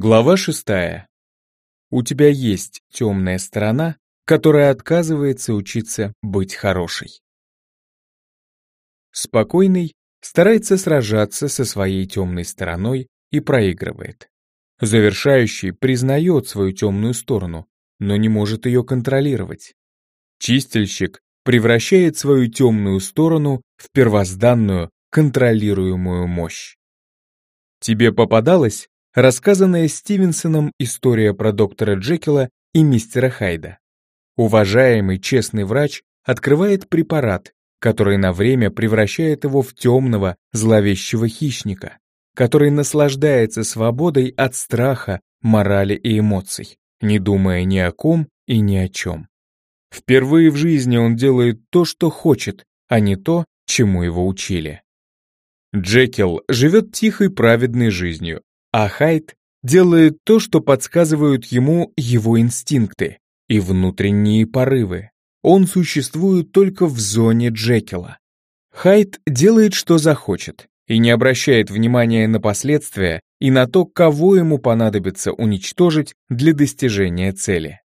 Глава шестая. У тебя есть темная сторона, которая отказывается учиться быть хорошей. Спокойный старается сражаться со своей темной стороной и проигрывает. Завершающий признает свою темную сторону, но не может ее контролировать. Чистильщик превращает свою темную сторону в первозданную, контролируемую мощь. Тебе попадалась рассказанная Стивенсоном история про доктора Джекила и мистера Хайда. Уважаемый честный врач открывает препарат, который на время превращает его в темного, зловещего хищника, который наслаждается свободой от страха, морали и эмоций, не думая ни о ком и ни о чем. Впервые в жизни он делает то, что хочет, а не то, чему его учили. Джекил живет тихой праведной жизнью, а Хайд делает то, что подсказывают ему его инстинкты и внутренние порывы. Он существует только в зоне Джекила. Хайд делает, что захочет, и не обращает внимания на последствия и на то, кого ему понадобится уничтожить для достижения цели.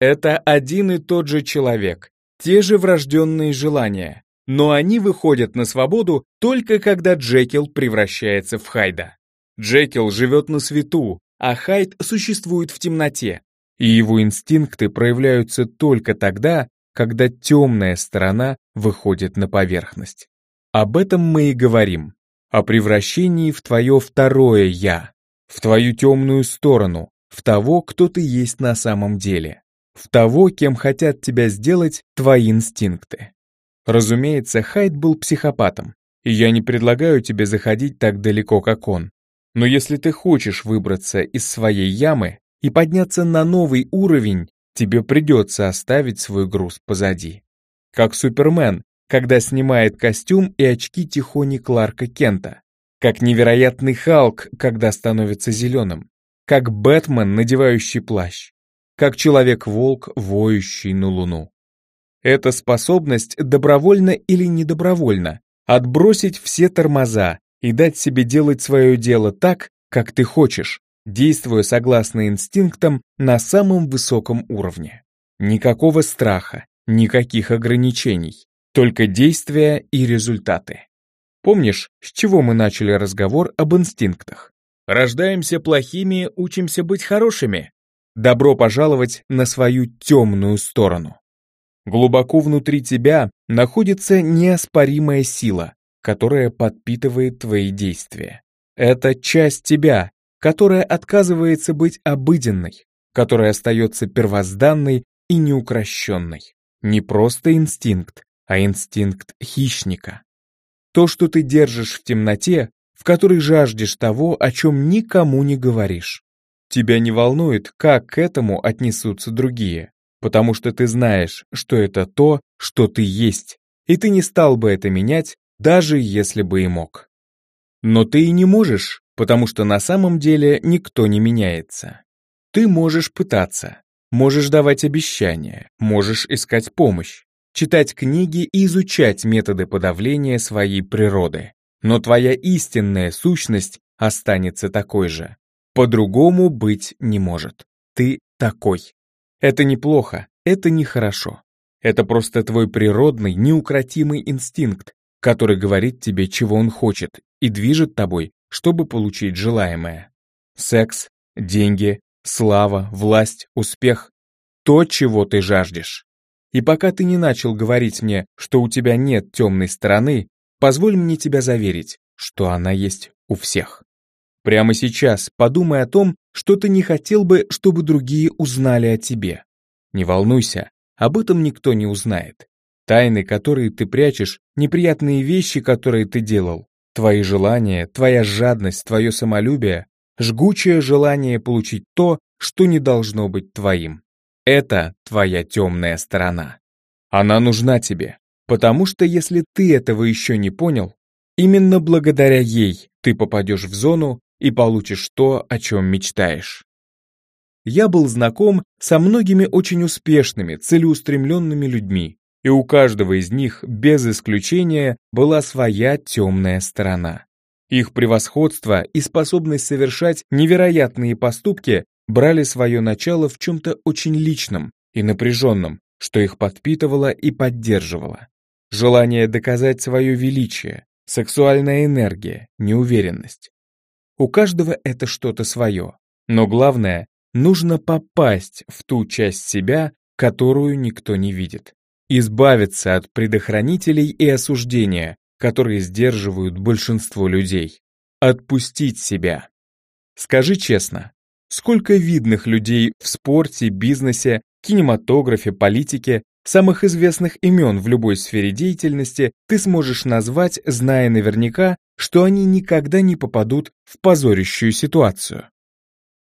Это один и тот же человек, те же врожденные желания, но они выходят на свободу только когда Джекил превращается в Хайда. Джекил живет на свету, а Хайд существует в темноте, и его инстинкты проявляются только тогда, когда темная сторона выходит на поверхность. Об этом мы и говорим, о превращении в твое второе «я», в твою темную сторону, в того, кто ты есть на самом деле, в того, кем хотят тебя сделать твои инстинкты. Разумеется, Хайд был психопатом, и я не предлагаю тебе заходить так далеко, как он. Но если ты хочешь выбраться из своей ямы и подняться на новый уровень, тебе придется оставить свой груз позади. Как Супермен, когда снимает костюм и очки Тихони Кларка Кента. Как невероятный Халк, когда становится зеленым. Как Бэтмен, надевающий плащ. Как Человек-волк, воющий на луну. Это способность добровольно или недобровольно отбросить все тормоза и дать себе делать свое дело так, как ты хочешь, действуя согласно инстинктам на самом высоком уровне. Никакого страха, никаких ограничений, только действия и результаты. Помнишь, с чего мы начали разговор об инстинктах? Рождаемся плохими, учимся быть хорошими. Добро пожаловать на свою темную сторону. Глубоко внутри тебя находится неоспоримая сила, которая подпитывает твои действия. Это часть тебя, которая отказывается быть обыденной, которая остается первозданной и неукрощенной. Не просто инстинкт, а инстинкт хищника. То, что ты держишь в темноте, в которой жаждешь того, о чем никому не говоришь. Тебя не волнует, как к этому отнесутся другие, потому что ты знаешь, что это то, что ты есть, и ты не стал бы это менять, даже если бы и мог. Но ты и не можешь, потому что на самом деле никто не меняется. Ты можешь пытаться, можешь давать обещания, можешь искать помощь, читать книги и изучать методы подавления своей природы. Но твоя истинная сущность останется такой же. По-другому быть не может. Ты такой. Это неплохо, это нехорошо. Это просто твой природный, неукротимый инстинкт, который говорит тебе, чего он хочет, и движет тобой, чтобы получить желаемое. Секс, деньги, слава, власть, успех — то, чего ты жаждешь. И пока ты не начал говорить мне, что у тебя нет темной стороны, позволь мне тебя заверить, что она есть у всех. Прямо сейчас подумай о том, что ты не хотел бы, чтобы другие узнали о тебе. Не волнуйся, об этом никто не узнает. Тайны, которые ты прячешь, неприятные вещи, которые ты делал, твои желания, твоя жадность, твое самолюбие, жгучее желание получить то, что не должно быть твоим. Это твоя темная сторона. Она нужна тебе, потому что если ты этого еще не понял, именно благодаря ей ты попадешь в зону и получишь то, о чем мечтаешь. Я был знаком со многими очень успешными, целеустремленными людьми, и у каждого из них, без исключения, была своя темная сторона. Их превосходство и способность совершать невероятные поступки брали свое начало в чем-то очень личном и напряженном, что их подпитывало и поддерживало. Желание доказать свое величие, сексуальная энергия, неуверенность. У каждого это что-то свое, но главное, нужно попасть в ту часть себя, которую никто не видит. Избавиться от предохранителей и осуждения, которые сдерживают большинство людей. Отпустить себя. Скажи честно, сколько видных людей в спорте, бизнесе, кинематографе, политике, самых известных имен в любой сфере деятельности ты сможешь назвать, зная наверняка, что они никогда не попадут в позорящую ситуацию.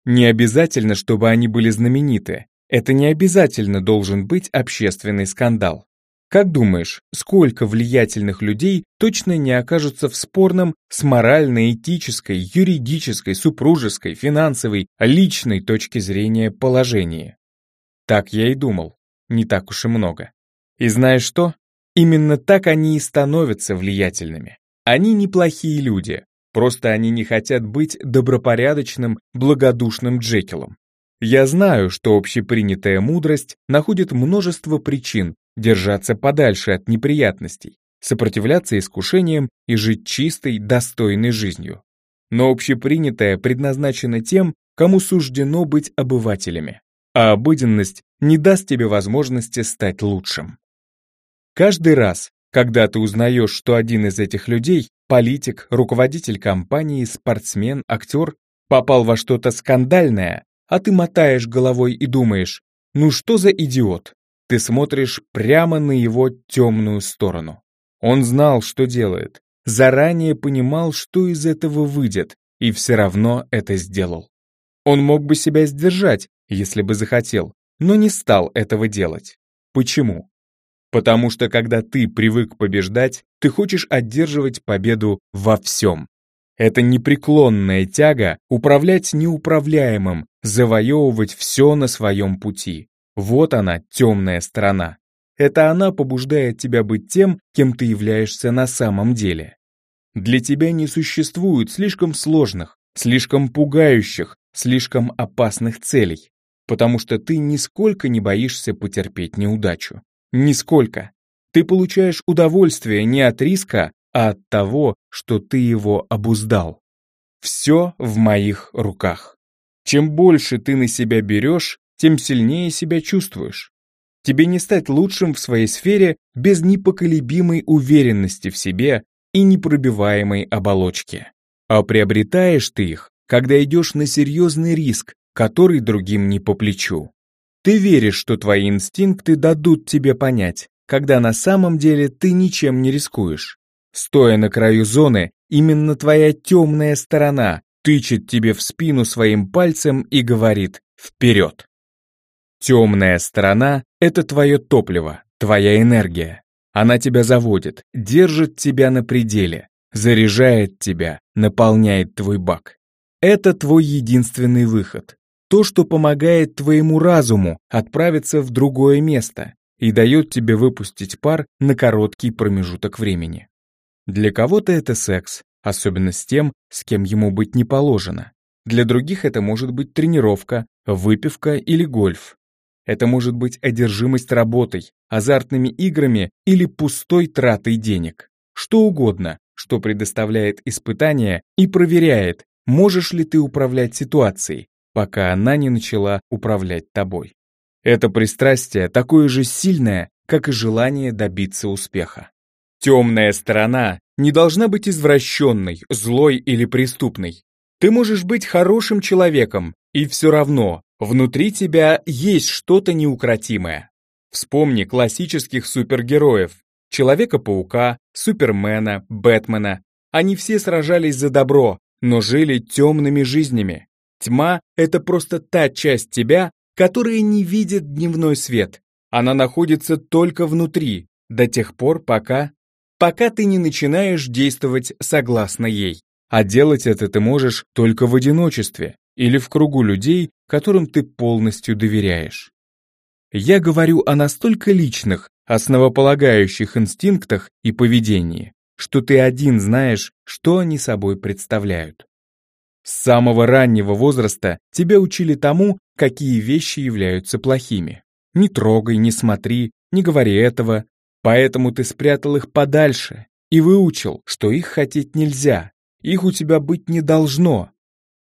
Не обязательно, чтобы они были знамениты, это не обязательно должен быть общественный скандал. Как думаешь, сколько влиятельных людей точно не окажутся в спорном с морально-этической, юридической, супружеской, финансовой, личной точки зрения положении? Так я и думал, не так уж и много. И знаешь что? Именно так они и становятся влиятельными. Они неплохие люди, просто они не хотят быть добропорядочным, благодушным Джекилом. Я знаю, что общепринятая мудрость находит множество причин держаться подальше от неприятностей, сопротивляться искушениям и жить чистой, достойной жизнью. Но общепринятая предназначена тем, кому суждено быть обывателями, а обыденность не даст тебе возможности стать лучшим. Каждый раз, когда ты узнаешь, что один из этих людей, политик, руководитель компании, спортсмен, актер, попал во что-то скандальное, а ты мотаешь головой и думаешь, ну что за идиот? Ты смотришь прямо на его темную сторону. Он знал, что делает, заранее понимал, что из этого выйдет, и все равно это сделал. Он мог бы себя сдержать, если бы захотел, но не стал этого делать. Почему? Потому что когда ты привык побеждать, ты хочешь одерживать победу во всем. Это непреклонная тяга управлять неуправляемым, завоевывать все на своем пути. Вот она, темная сторона. Это она побуждает тебя быть тем, кем ты являешься на самом деле. Для тебя не существует слишком сложных, слишком пугающих, слишком опасных целей, потому что ты нисколько не боишься потерпеть неудачу. Нисколько. Ты получаешь удовольствие не от риска, а от того, что ты его обуздал. Все в моих руках. Чем больше ты на себя берешь, тем сильнее себя чувствуешь. Тебе не стать лучшим в своей сфере без непоколебимой уверенности в себе и непробиваемой оболочки. А приобретаешь ты их, когда идешь на серьезный риск, который другим не по плечу. Ты веришь, что твои инстинкты дадут тебе понять, когда на самом деле ты ничем не рискуешь. Стоя на краю зоны, именно твоя темная сторона тычет тебе в спину своим пальцем и говорит «Вперед!». Темная сторона — это твое топливо, твоя энергия. Она тебя заводит, держит тебя на пределе, заряжает тебя, наполняет твой бак. Это твой единственный выход. То, что помогает твоему разуму отправиться в другое место и дает тебе выпустить пар на короткий промежуток времени. Для кого-то это секс, особенно с тем, с кем ему быть не положено. Для других это может быть тренировка, выпивка или гольф. Это может быть одержимость работой, азартными играми или пустой тратой денег. Что угодно, что предоставляет испытания и проверяет, можешь ли ты управлять ситуацией, пока она не начала управлять тобой. Это пристрастие такое же сильное, как и желание добиться успеха. Темная сторона не должна быть извращенной, злой или преступной. Ты можешь быть хорошим человеком, и все равно внутри тебя есть что-то неукротимое. Вспомни классических супергероев. Человека-паука, Супермена, Бэтмена. Они все сражались за добро, но жили темными жизнями. Тьма — это просто та часть тебя, которая не видит дневной свет. Она находится только внутри, до тех пор, пока пока ты не начинаешь действовать согласно ей. А делать это ты можешь только в одиночестве или в кругу людей, которым ты полностью доверяешь. Я говорю о настолько личных, основополагающих инстинктах и поведении, что ты один знаешь, что они собой представляют. С самого раннего возраста тебя учили тому, какие вещи являются плохими. Не трогай, не смотри, не говори этого. Поэтому ты спрятал их подальше и выучил, что их хотеть нельзя, их у тебя быть не должно.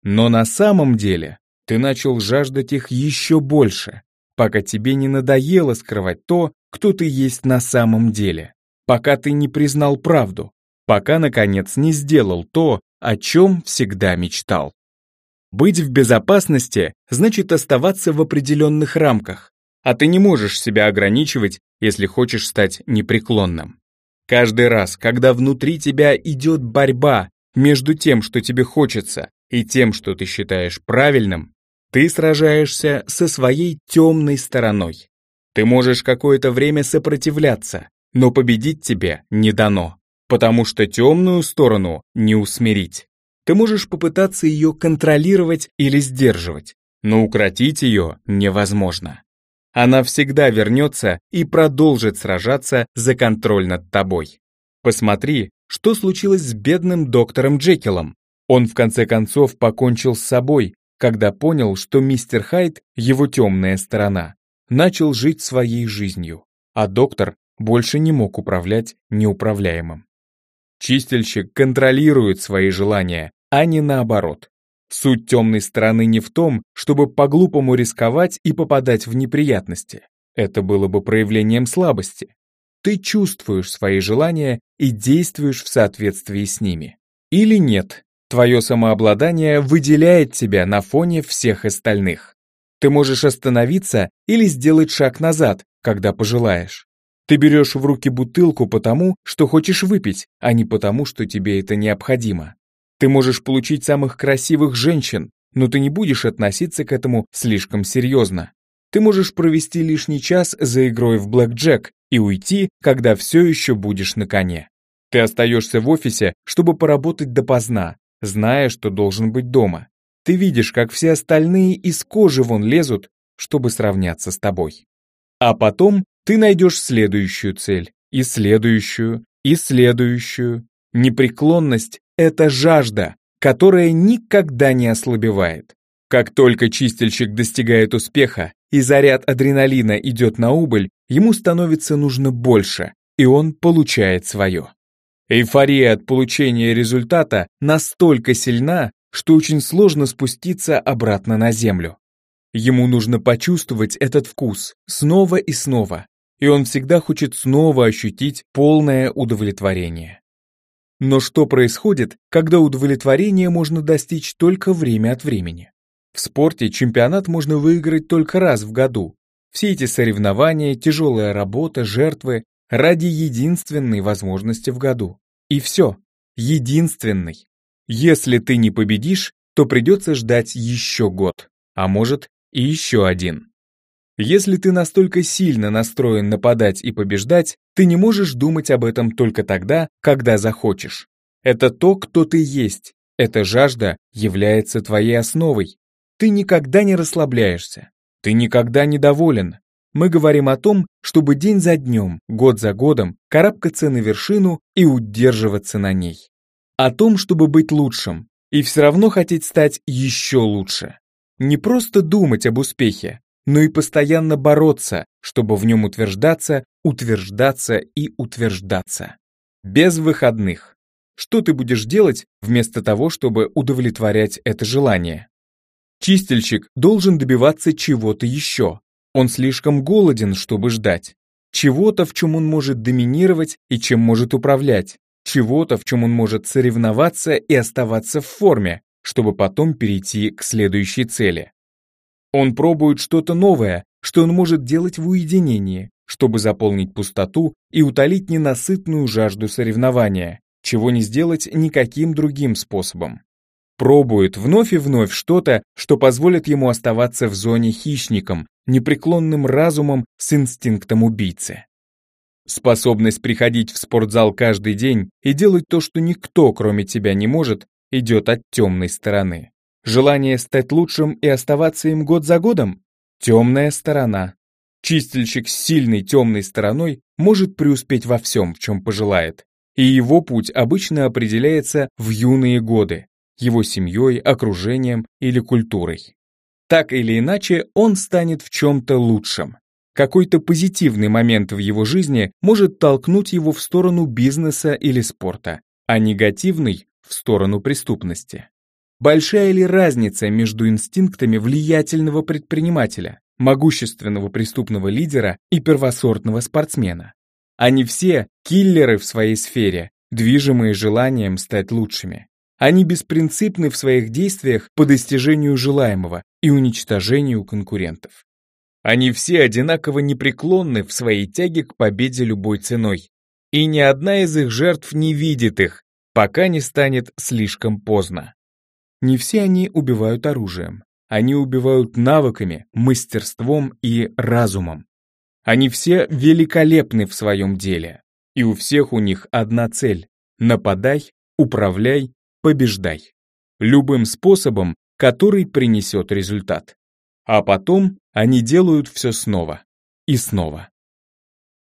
Но на самом деле ты начал жаждать их еще больше, пока тебе не надоело скрывать то, кто ты есть на самом деле, пока ты не признал правду, пока, наконец, не сделал то, о чем всегда мечтал. Быть в безопасности значит оставаться в определенных рамках, а ты не можешь себя ограничивать, если хочешь стать непреклонным. Каждый раз, когда внутри тебя идет борьба между тем, что тебе хочется, и тем, что ты считаешь правильным, ты сражаешься со своей темной стороной. Ты можешь какое-то время сопротивляться, но победить тебе не дано потому что темную сторону не усмирить. Ты можешь попытаться ее контролировать или сдерживать, но укротить ее невозможно. Она всегда вернется и продолжит сражаться за контроль над тобой. Посмотри, что случилось с бедным доктором Джекилом. Он в конце концов покончил с собой, когда понял, что мистер Хайд, его темная сторона, начал жить своей жизнью, а доктор больше не мог управлять неуправляемым. Чистильщик контролирует свои желания, а не наоборот. Суть темной стороны не в том, чтобы по-глупому рисковать и попадать в неприятности. Это было бы проявлением слабости. Ты чувствуешь свои желания и действуешь в соответствии с ними. Или нет, твое самообладание выделяет тебя на фоне всех остальных. Ты можешь остановиться или сделать шаг назад, когда пожелаешь. Ты берешь в руки бутылку потому, что хочешь выпить, а не потому, что тебе это необходимо. Ты можешь получить самых красивых женщин, но ты не будешь относиться к этому слишком серьезно. Ты можешь провести лишний час за игрой в блэкджек и уйти, когда все еще будешь на коне. Ты остаешься в офисе, чтобы поработать допоздна, зная, что должен быть дома. Ты видишь, как все остальные из кожи вон лезут, чтобы сравняться с тобой. А потом ты найдешь следующую цель, и следующую, и следующую. Непреклонность — это жажда, которая никогда не ослабевает. Как только чистильщик достигает успеха и заряд адреналина идет на убыль, ему становится нужно больше, и он получает свое. Эйфория от получения результата настолько сильна, что очень сложно спуститься обратно на землю. Ему нужно почувствовать этот вкус снова и снова, и он всегда хочет снова ощутить полное удовлетворение. Но что происходит, когда удовлетворение можно достичь только время от времени? В спорте чемпионат можно выиграть только раз в году. Все эти соревнования, тяжелая работа, жертвы ради единственной возможности в году. И все, единственный. Если ты не победишь, то придется ждать еще год, а может и еще один. Если ты настолько сильно настроен нападать и побеждать, ты не можешь думать об этом только тогда, когда захочешь. Это то, кто ты есть. Эта жажда является твоей основой. Ты никогда не расслабляешься. Ты никогда не доволен. Мы говорим о том, чтобы день за днем, год за годом карабкаться на вершину и удерживаться на ней. О том, чтобы быть лучшим, и все равно хотеть стать еще лучше. Не просто думать об успехе, но и постоянно бороться, чтобы в нем утверждаться, утверждаться и утверждаться. Без выходных. Что ты будешь делать вместо того, чтобы удовлетворять это желание? Чистильщик должен добиваться чего-то еще. Он слишком голоден, чтобы ждать. Чего-то, в чем он может доминировать и чем может управлять. Чего-то, в чем он может соревноваться и оставаться в форме, чтобы потом перейти к следующей цели. Он пробует что-то новое, что он может делать в уединении, чтобы заполнить пустоту и утолить ненасытную жажду соревнования, чего не сделать никаким другим способом. Пробует вновь и вновь что-то, что позволит ему оставаться в зоне хищником, непреклонным разумом с инстинктом убийцы. Способность приходить в спортзал каждый день и делать то, что никто, кроме тебя, не может, идет от темной стороны. Желание стать лучшим и оставаться им год за годом? Темная сторона. Чистильщик с сильной темной стороной может преуспеть во всем, в чем пожелает. и его путь обычно определяется в юные годы, его семьей, окружением или культурой. Так или иначе, он станет в чем-то лучшим. Какой-то позитивный момент в его жизни может толкнуть его в сторону бизнеса или спорта, а негативный — в сторону преступности. Большая ли разница между инстинктами влиятельного предпринимателя, могущественного преступного лидера и первосортного спортсмена? Они все киллеры в своей сфере, движимые желанием стать лучшими. Они беспринципны в своих действиях по достижению желаемого и уничтожению конкурентов. Они все одинаково непреклонны в своей тяге к победе любой ценой. И ни одна из их жертв не видит их, пока не станет слишком поздно. Не все они убивают оружием. Они убивают навыками, мастерством и разумом. Они все великолепны в своем деле. И у всех у них одна цель — нападай, управляй, побеждай. Любым способом, который принесет результат. А потом они делают все снова и снова.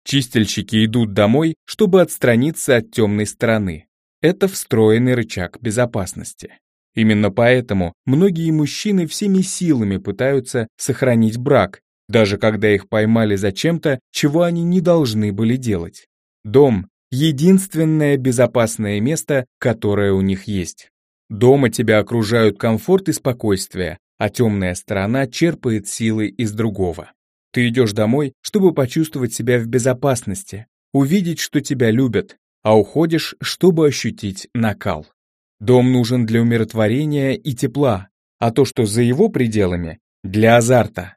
Чистильщики идут домой, чтобы отстраниться от темной стороны. Это встроенный рычаг безопасности. Именно поэтому многие мужчины всеми силами пытаются сохранить брак, даже когда их поймали за чем-то, чего они не должны были делать. Дом — единственное безопасное место, которое у них есть. Дома тебя окружают комфорт и спокойствие, а темная сторона черпает силы из другого. Ты идешь домой, чтобы почувствовать себя в безопасности, увидеть, что тебя любят, а уходишь, чтобы ощутить накал. Дом нужен для умиротворения и тепла, а то, что за его пределами, для азарта.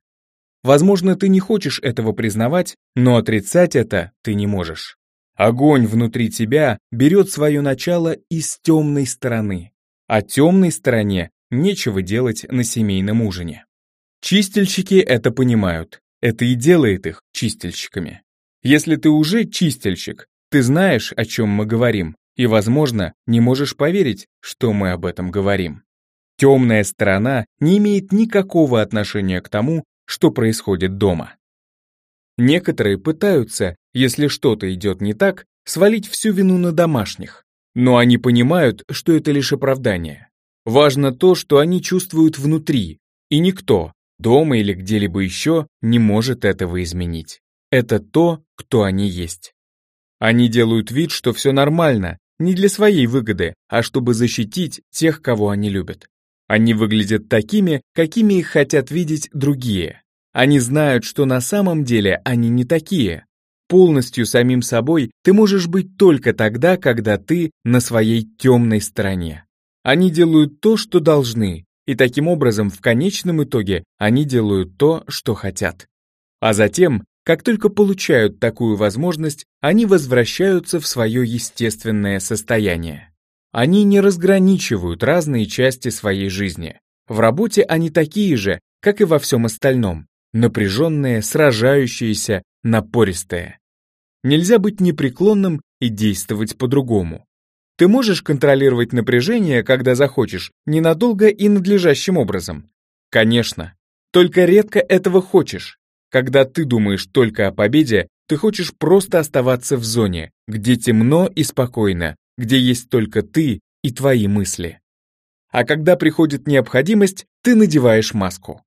Возможно, ты не хочешь этого признавать, но отрицать это ты не можешь. Огонь внутри тебя берет свое начало из темной стороны, а темной стороне нечего делать на семейном ужине. Чистильщики это понимают, это и делает их чистильщиками. Если ты уже чистильщик, ты знаешь, о чем мы говорим, и, возможно, не можешь поверить, что мы об этом говорим. Темная сторона не имеет никакого отношения к тому, что происходит дома. Некоторые пытаются, если что-то идет не так, свалить всю вину на домашних, но они понимают, что это лишь оправдание. Важно то, что они чувствуют внутри, и никто, дома или где-либо еще, не может этого изменить. Это то, кто они есть. Они делают вид, что все нормально, не для своей выгоды, а чтобы защитить тех, кого они любят. Они выглядят такими, какими их хотят видеть другие. Они знают, что на самом деле они не такие. Полностью самим собой ты можешь быть только тогда, когда ты на своей темной стороне. Они делают то, что должны, и таким образом в конечном итоге они делают то, что хотят. А затем как только получают такую возможность, они возвращаются в свое естественное состояние. Они не разграничивают разные части своей жизни. В работе они такие же, как и во всем остальном. Напряженные, сражающиеся, напористые. Нельзя быть непреклонным и действовать по-другому. Ты можешь контролировать напряжение, когда захочешь, ненадолго и надлежащим образом? Конечно. Только редко этого хочешь. Когда ты думаешь только о победе, ты хочешь просто оставаться в зоне, где темно и спокойно, где есть только ты и твои мысли. А когда приходит необходимость, ты надеваешь маску.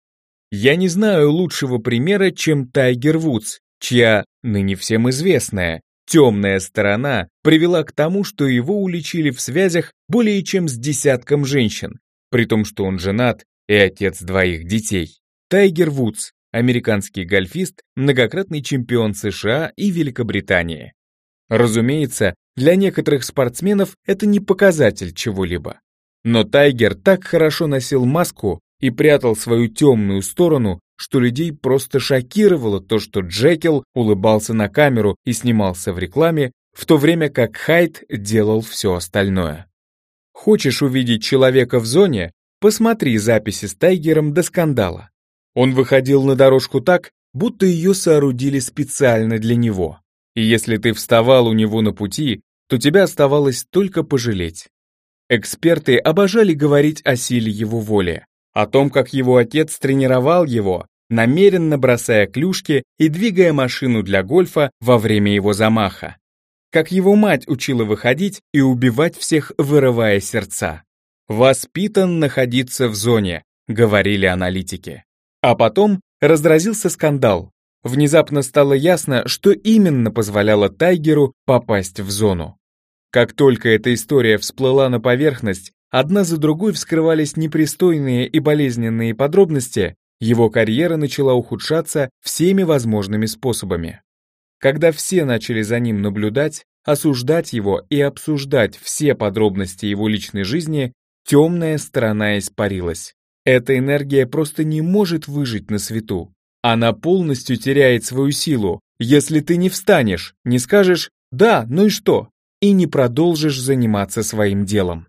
Я не знаю лучшего примера, чем Тайгер Вудс, чья, ныне всем известная, темная сторона привела к тому, что его уличили в связях более чем с десятком женщин, при том, что он женат и отец двоих детей. Тайгер Вудс, американский гольфист, многократный чемпион США и Великобритании. Разумеется, для некоторых спортсменов это не показатель чего-либо. Но Тайгер так хорошо носил маску и прятал свою темную сторону, что людей просто шокировало то, что Джекил улыбался на камеру и снимался в рекламе, в то время как Хайт делал все остальное. Хочешь увидеть человека в зоне? Посмотри записи с Тайгером до скандала. Он выходил на дорожку так, будто ее соорудили специально для него. И если ты вставал у него на пути, то тебя оставалось только пожалеть. Эксперты обожали говорить о силе его воли, о том, как его отец тренировал его, намеренно бросая клюшки и двигая машину для гольфа во время его замаха. как его мать учила выходить и убивать всех, вырывая сердца. «Воспитан находиться в зоне», — говорили аналитики. А потом разразился скандал. Внезапно стало ясно, что именно позволяло Тайгеру попасть в зону. Как только эта история всплыла на поверхность, одна за другой вскрывались непристойные и болезненные подробности, его карьера начала ухудшаться всеми возможными способами. Когда все начали за ним наблюдать, осуждать его и обсуждать все подробности его личной жизни, темная сторона испарилась. Эта энергия просто не может выжить на свету. Она полностью теряет свою силу, если ты не встанешь, не скажешь «да, ну и что?» и не продолжишь заниматься своим делом.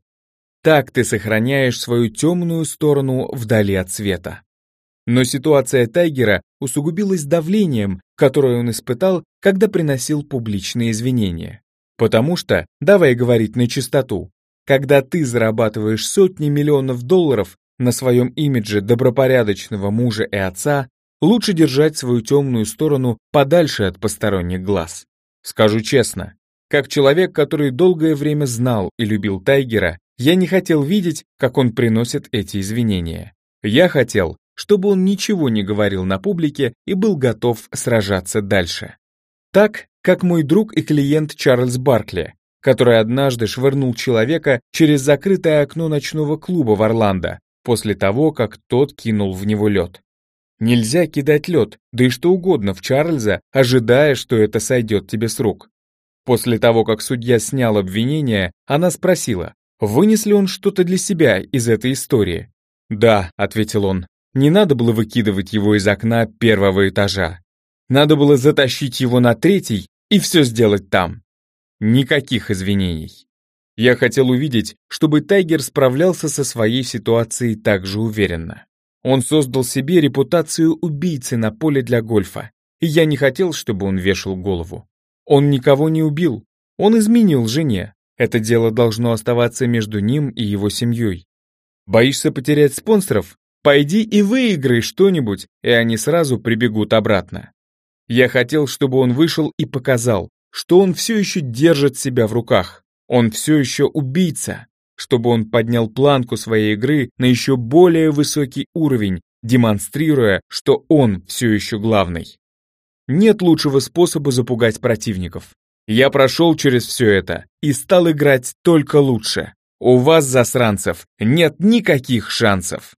Так ты сохраняешь свою темную сторону вдали от света. Но ситуация Тайгера усугубилась давлением, которое он испытал, когда приносил публичные извинения. Потому что, давай говорить на чистоту, когда ты зарабатываешь сотни миллионов долларов на своем имидже добропорядочного мужа и отца, лучше держать свою темную сторону подальше от посторонних глаз. Скажу честно, как человек, который долгое время знал и любил Тайгера, я не хотел видеть, как он приносит эти извинения. Я хотел, чтобы он ничего не говорил на публике и был готов сражаться дальше. Так, как мой друг и клиент Чарльз Баркли, который однажды швырнул человека через закрытое окно ночного клуба в Орландо, после того, как тот кинул в него лед. Нельзя кидать лед, да и что угодно в Чарльза, ожидая, что это сойдет тебе с рук. После того, как судья снял обвинение, она спросила, вынес ли он что-то для себя из этой истории. «Да», — ответил он, — «не надо было выкидывать его из окна первого этажа. Надо было затащить его на третий и все сделать там. Никаких извинений. Я хотел увидеть, чтобы Тайгер справлялся со своей ситуацией так же уверенно. Он создал себе репутацию убийцы на поле для гольфа, и я не хотел, чтобы он вешал голову. Он никого не убил, он изменил жене. Это дело должно оставаться между ним и его семьей. Боишься потерять спонсоров? Пойди и выиграй что-нибудь, и они сразу прибегут обратно. Я хотел, чтобы он вышел и показал, что он все еще держит себя в руках. Он все еще убийца, чтобы он поднял планку своей игры на еще более высокий уровень, демонстрируя, что он все еще главный. Нет лучшего способа запугать противников. Я прошел через все это и стал играть только лучше. У вас, засранцев, нет никаких шансов.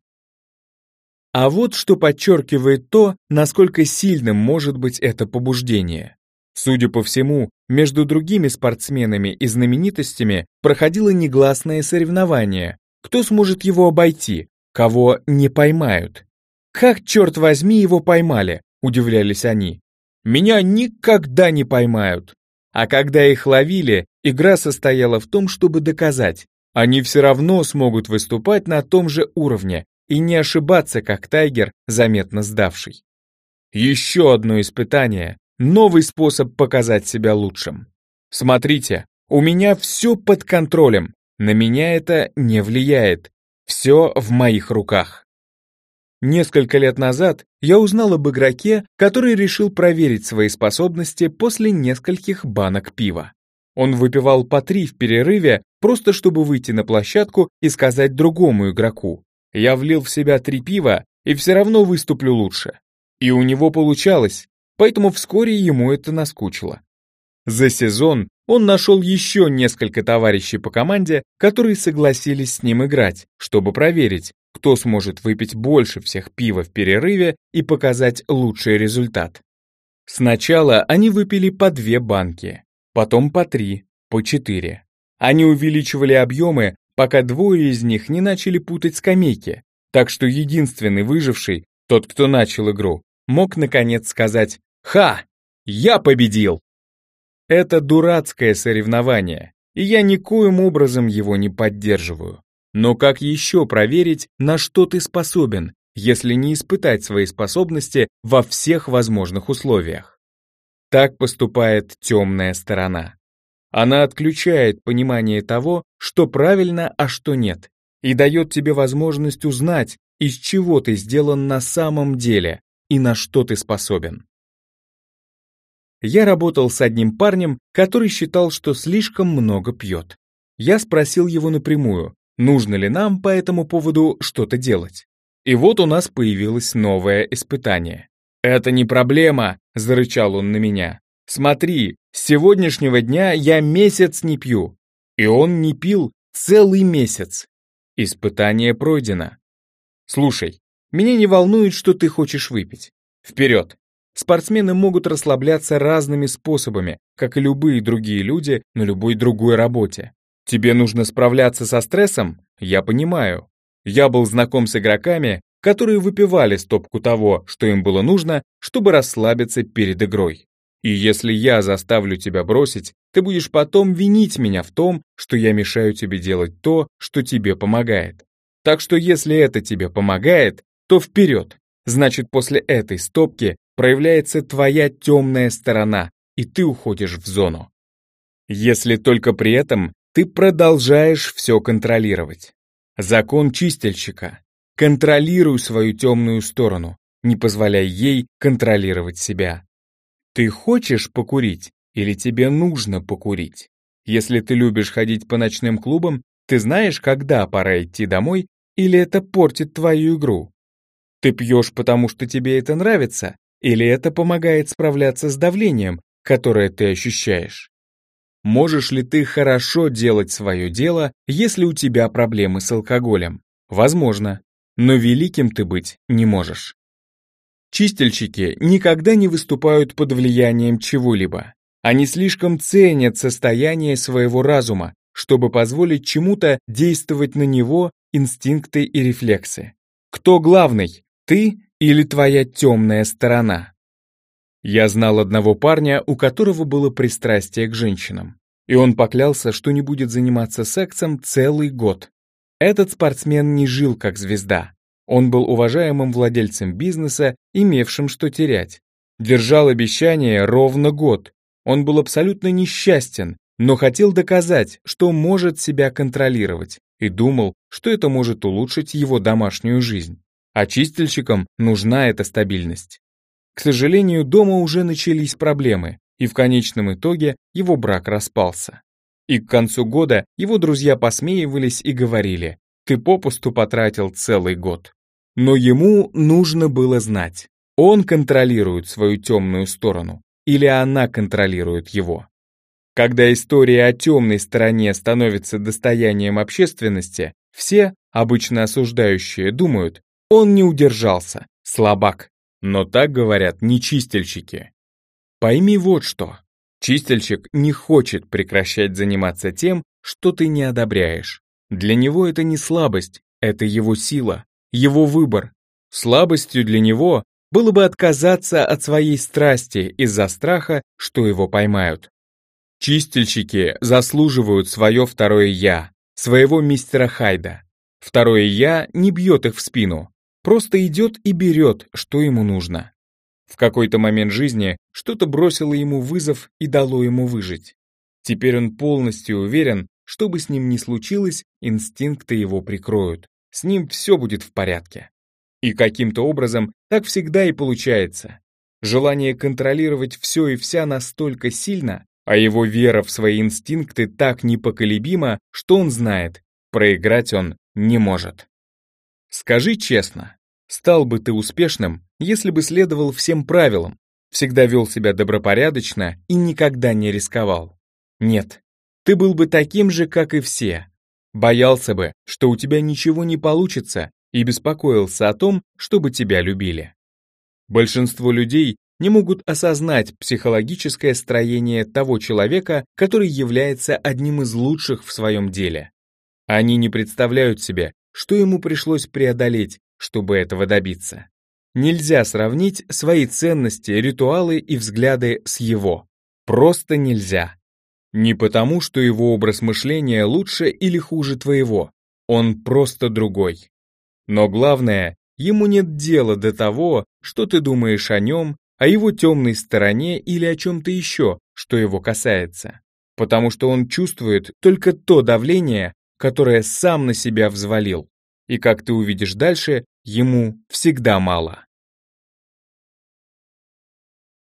А вот что подчеркивает то, насколько сильным может быть это побуждение. Судя по всему, между другими спортсменами и знаменитостями проходило негласное соревнование. Кто сможет его обойти, кого не поймают? «Как, черт возьми, его поймали?» – удивлялись они. «Меня никогда не поймают». А когда их ловили, игра состояла в том, чтобы доказать, они все равно смогут выступать на том же уровне и не ошибаться, как Тайгер, заметно сдавший. Еще одно испытание, Новый способ показать себя лучшим. Смотрите, у меня все под контролем, на меня это не влияет. Все в моих руках. Несколько лет назад я узнал об игроке, который решил проверить свои способности после нескольких банок пива. Он выпивал по три в перерыве, просто чтобы выйти на площадку и сказать другому игроку. Я влил в себя три пива и все равно выступлю лучше. И у него получалось, поэтому вскоре ему это наскучило. За сезон он нашел еще несколько товарищей по команде, которые согласились с ним играть, чтобы проверить, кто сможет выпить больше всех пива в перерыве и показать лучший результат. Сначала они выпили по две банки, потом по три, по четыре. Они увеличивали объемы, пока двое из них не начали путать скамейки, так что единственный выживший, тот, кто начал игру, мог наконец сказать «Ха! Я победил!» Это дурацкое соревнование, и я никоим образом его не поддерживаю. Но как еще проверить, на что ты способен, если не испытать свои способности во всех возможных условиях? Так поступает темная сторона. Она отключает понимание того, что правильно, а что нет, и дает тебе возможность узнать, из чего ты сделан на самом деле, и на что ты способен. я работал с одним парнем, который считал, что слишком много пьет. Я спросил его напрямую, нужно ли нам по этому поводу что-то делать. И вот у нас появилось новое испытание. «Это не проблема», — зарычал он на меня. «Смотри, с сегодняшнего дня я месяц не пью». И он не пил целый месяц. Испытание пройдено. Слушай, меня не волнует, что ты хочешь выпить. Вперед! Спортсмены могут расслабляться разными способами, как и любые другие люди на любой другой работе. Тебе нужно справляться со стрессом? Я понимаю. Я был знаком с игроками, которые выпивали стопку того, что им было нужно, чтобы расслабиться перед игрой. И если я заставлю тебя бросить, ты будешь потом винить меня в том, что я мешаю тебе делать то, что тебе помогает. Так что если это тебе помогает, то вперед. Значит, после этой стопки проявляется твоя темная сторона, и ты уходишь в зону. Если только при этом ты продолжаешь все контролировать. Закон чистильщика. Контролируй свою темную сторону, не позволяй ей контролировать себя. Ты хочешь покурить или тебе нужно покурить? Если ты любишь ходить по ночным клубам, ты знаешь, когда пора идти домой, или это портит твою игру? Ты пьешь, потому что тебе это нравится, или это помогает справляться с давлением, которое ты ощущаешь? Можешь ли ты хорошо делать свое дело, если у тебя проблемы с алкоголем? Возможно, но великим ты быть не можешь. Чистильщики никогда не выступают под влиянием чего-либо. Они слишком ценят состояние своего разума, чтобы позволить чему-то действовать на него инстинкты и рефлексы. Кто главный? Ты или твоя темная сторона? Я знал одного парня, у которого было пристрастие к женщинам. И он поклялся, что не будет заниматься сексом целый год. Этот спортсмен не жил как звезда. Он был уважаемым владельцем бизнеса, имевшим что терять. Держал обещание ровно год. Он был абсолютно несчастен, но хотел доказать, что может себя контролировать, и думал, что это может улучшить его домашнюю жизнь а чистильщикам нужна эта стабильность. К сожалению, дома уже начались проблемы, и в конечном итоге его брак распался. И к концу года его друзья посмеивались и говорили, «Ты попусту потратил целый год». Но ему нужно было знать, он контролирует свою темную сторону, или она контролирует его. Когда история о темной стороне становится достоянием общественности, все, обычно осуждающие, думают, он не удержался, слабак. Но так говорят не чистильщики. Пойми вот что. Чистильщик не хочет прекращать заниматься тем, что ты не одобряешь. Для него это не слабость, это его сила, его выбор. Слабостью для него было бы отказаться от своей страсти из-за страха, что его поймают. Чистильщики заслуживают свое второе «я», своего мистера Хайда. Второе «я» не бьет их в спину, Просто идет и берет, что ему нужно. В какой-то момент жизни что-то бросило ему вызов и дало ему выжить. Теперь он полностью уверен, что бы с ним ни случилось, инстинкты его прикроют. С ним все будет в порядке. И каким-то образом так всегда и получается. Желание контролировать все и вся настолько сильно, а его вера в свои инстинкты так непоколебима, что он знает, проиграть он не может. Скажи честно, стал бы ты успешным, если бы следовал всем правилам, всегда вел себя добропорядочно и никогда не рисковал? Нет, ты был бы таким же, как и все. Боялся бы, что у тебя ничего не получится, и беспокоился о том, чтобы тебя любили. Большинство людей не могут осознать психологическое строение того человека, который является одним из лучших в своем деле. Они не представляют себе, что ему пришлось преодолеть, чтобы этого добиться. Нельзя сравнить свои ценности, ритуалы и взгляды с его. Просто нельзя. Не потому, что его образ мышления лучше или хуже твоего. Он просто другой. Но главное, ему нет дела до того, что ты думаешь о нем, о его темной стороне или о чем-то еще, что его касается. Потому что он чувствует только то давление, которое сам на себя взвалил. И как ты увидишь дальше, ему всегда мало.